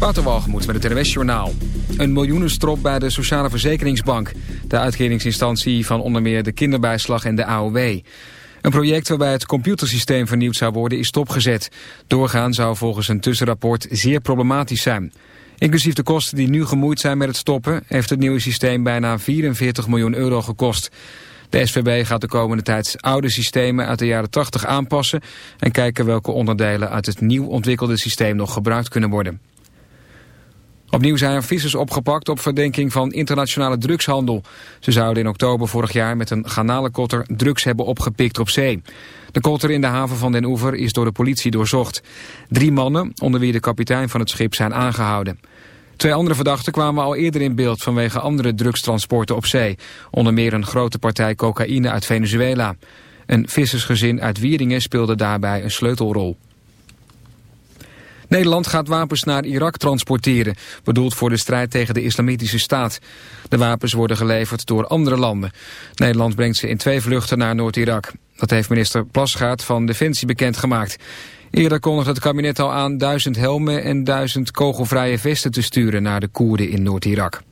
Waterwalgemoed met het NWS Journaal. Een miljoenenstrop bij de Sociale Verzekeringsbank. De uitkeringsinstantie van onder meer de kinderbijslag en de AOW. Een project waarbij het computersysteem vernieuwd zou worden is stopgezet. Doorgaan zou volgens een tussenrapport zeer problematisch zijn. Inclusief de kosten die nu gemoeid zijn met het stoppen... heeft het nieuwe systeem bijna 44 miljoen euro gekost. De SVB gaat de komende tijd oude systemen uit de jaren 80 aanpassen... en kijken welke onderdelen uit het nieuw ontwikkelde systeem nog gebruikt kunnen worden. Opnieuw zijn er vissers opgepakt op verdenking van internationale drugshandel. Ze zouden in oktober vorig jaar met een garnalenkotter drugs hebben opgepikt op zee. De kotter in de haven van Den Oever is door de politie doorzocht. Drie mannen, onder wie de kapitein van het schip, zijn aangehouden. Twee andere verdachten kwamen al eerder in beeld vanwege andere drugstransporten op zee. Onder meer een grote partij cocaïne uit Venezuela. Een vissersgezin uit Wieringen speelde daarbij een sleutelrol. Nederland gaat wapens naar Irak transporteren, bedoeld voor de strijd tegen de islamitische staat. De wapens worden geleverd door andere landen. Nederland brengt ze in twee vluchten naar Noord-Irak. Dat heeft minister Plasgaard van Defensie bekendgemaakt. Eerder kondigde het kabinet al aan duizend helmen en duizend kogelvrije vesten te sturen naar de Koerden in Noord-Irak.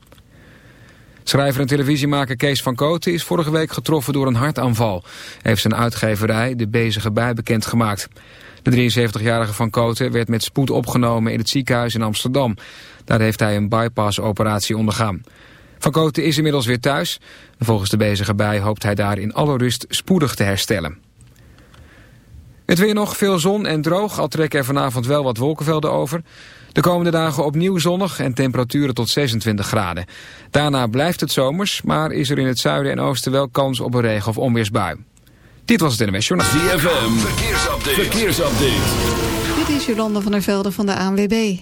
Schrijver en televisiemaker Kees van Kooten is vorige week getroffen door een hartaanval. heeft zijn uitgeverij De Bezige Bij bekendgemaakt. De 73-jarige Van Kooten werd met spoed opgenomen in het ziekenhuis in Amsterdam. Daar heeft hij een bypass-operatie ondergaan. Van Kooten is inmiddels weer thuis. Volgens de bezige bij hoopt hij daar in alle rust spoedig te herstellen. Het weer nog, veel zon en droog, al trekken er vanavond wel wat wolkenvelden over. De komende dagen opnieuw zonnig en temperaturen tot 26 graden. Daarna blijft het zomers, maar is er in het zuiden en oosten wel kans op een regen- of onweersbui. Dit was het NMS Journaal. ZFM, verkeersupdate. verkeersupdate. Dit is Jolanda van der Velde van de ANWB.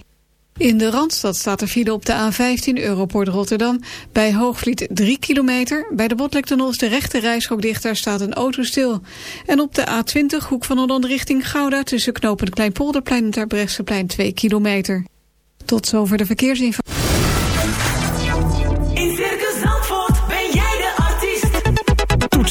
In de Randstad staat er file op de A15 Europort Rotterdam. Bij Hoogvliet 3 kilometer. Bij de Botlektunnel is de rechte reishok dicht. Daar staat een auto stil. En op de A20 Hoek van Holland richting Gouda... tussen knopen Kleinpolderplein en Terbrechtseplein 2 kilometer. Tot zover de verkeersinformatie.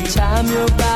the time you're back.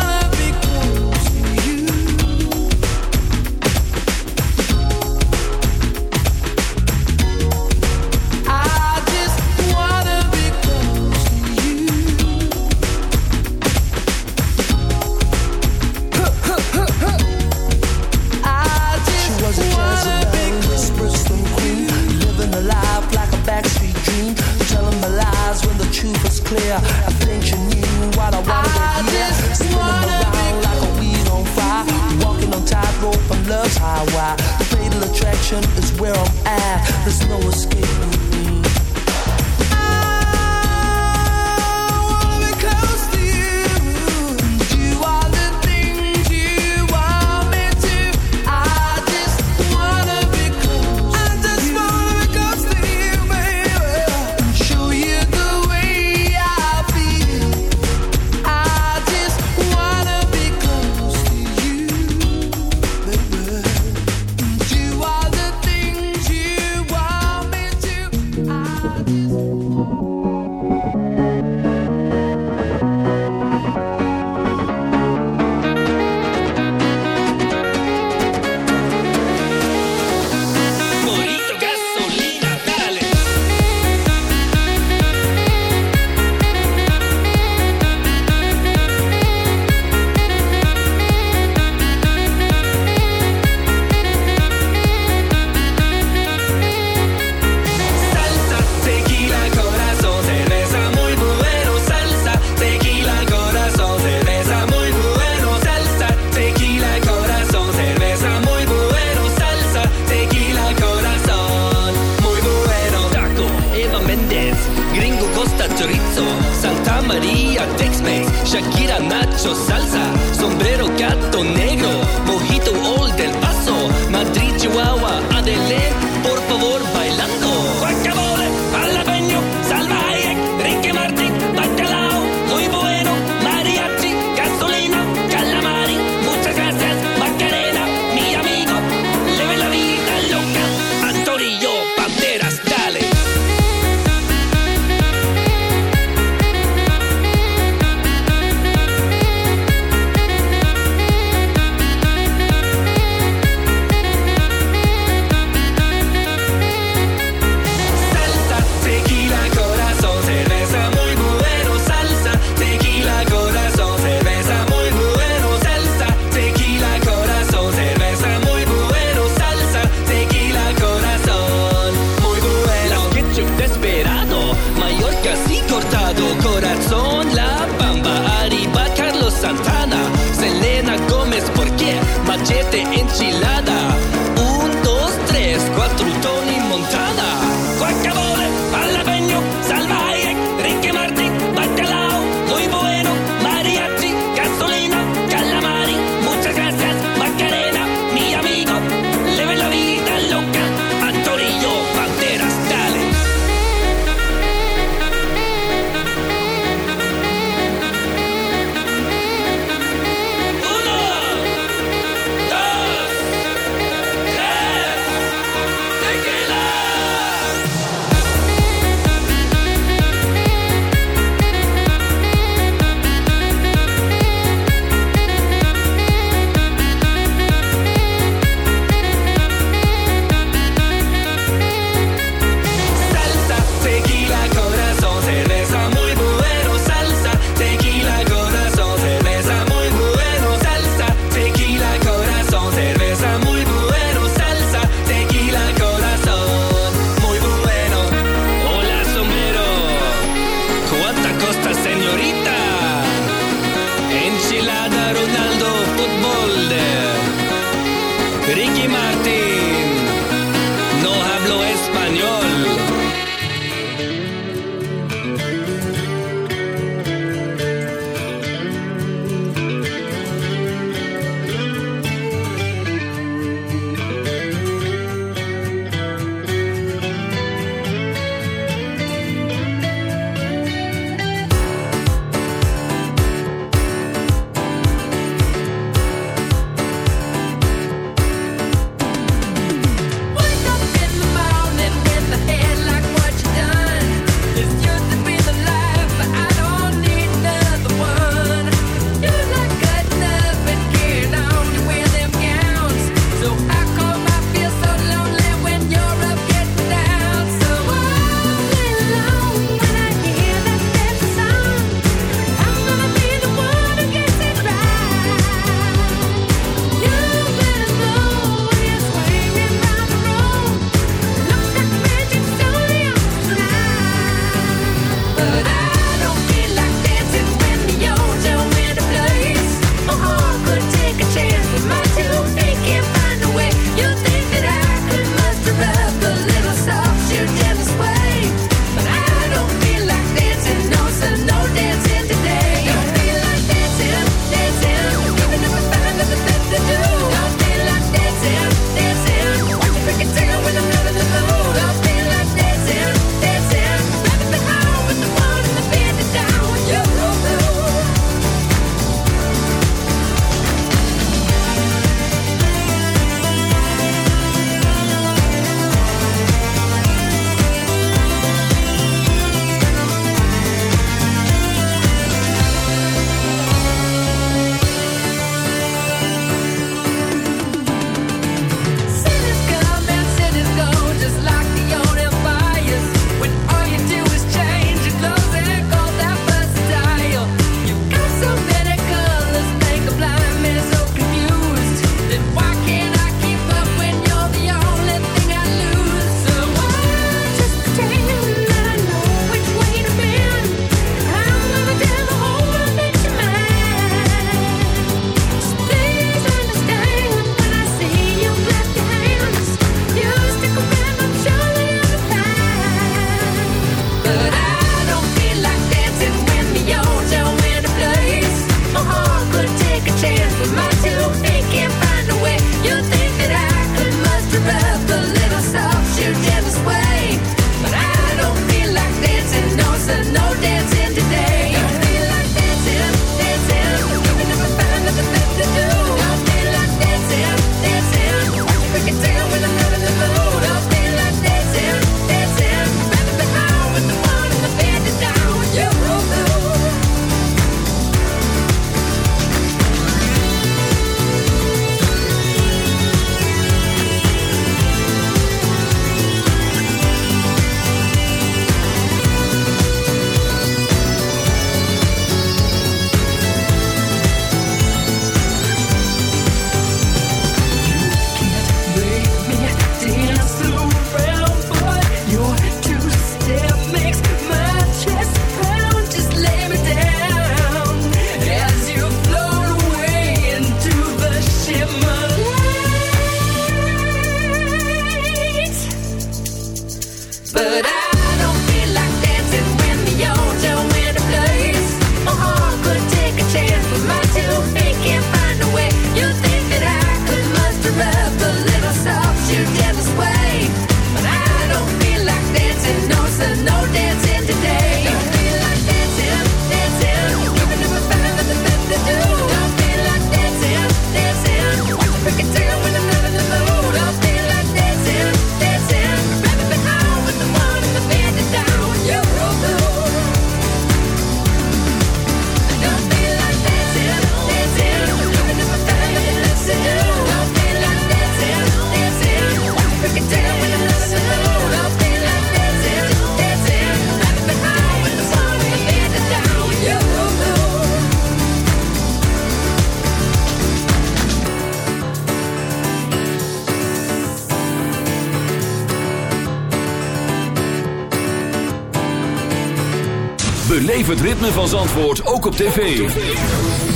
Beleef het ritme van Zandvoort ook op tv.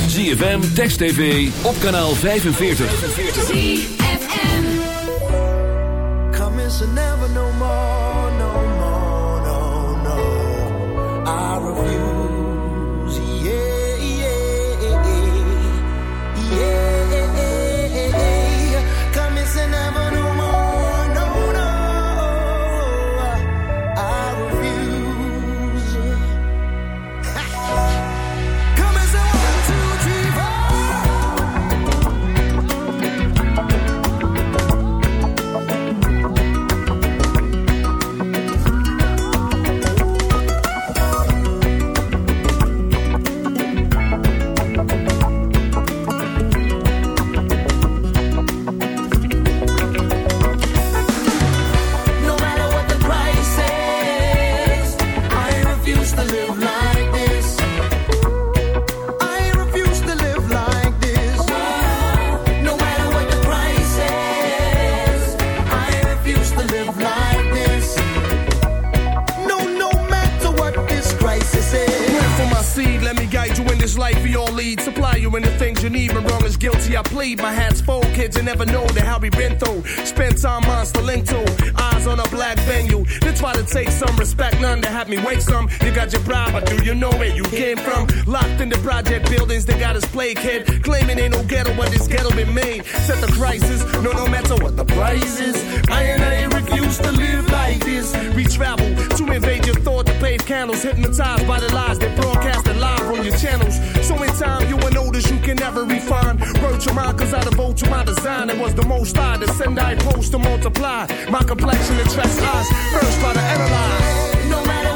ZFM, Text TV, op kanaal 45. Come is never no more, we been through. Spent time link to eyes on a black venue. They try to take some respect, none to have me wake some. You got your bribe, but do you know where you? Locked in the project buildings, they got us play kid. Claiming ain't no ghetto, but this ghetto been made. Set the crisis, no, no matter what the price is. I and I refuse to live like this. We travel to invade your thought to pave candles, hypnotized by the lies they broadcasted live on your channels. So in time, you will notice you can never refine. Wrote your mind, cause I devote to my design. It was the most I to send, I post to multiply. My complexion attracts eyes. First, try to analyze. No matter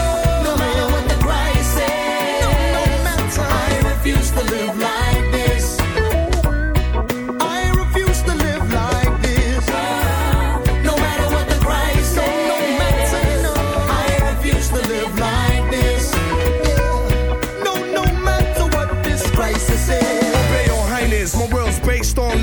To live like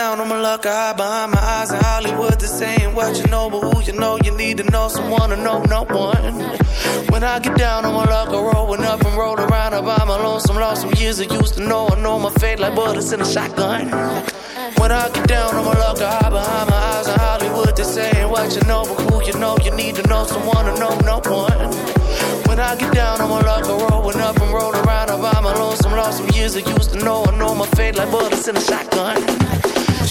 down on my luck, I hide behind my eyes in Hollywood. This ain't what you know, but who you know, you need to know someone to know no one. When I get down on my luck, I rollin' up and roll around. I buy my lonesome, lost some years I used to know. I know my fate like bullets in a shotgun. When I get down on my luck, I hide behind my eyes in Hollywood. This ain't what you know, but who you know, you need to know someone to know no one. When I get down on my luck, I rollin' up and roll around. I buy my lonesome, lost some years I used to know. I know my fate like bullets in a shotgun.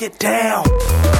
Get down.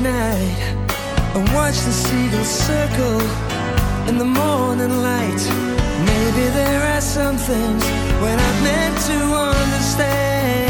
midnight and watch the seagulls circle in the morning light. Maybe there are some things when I'm meant to understand.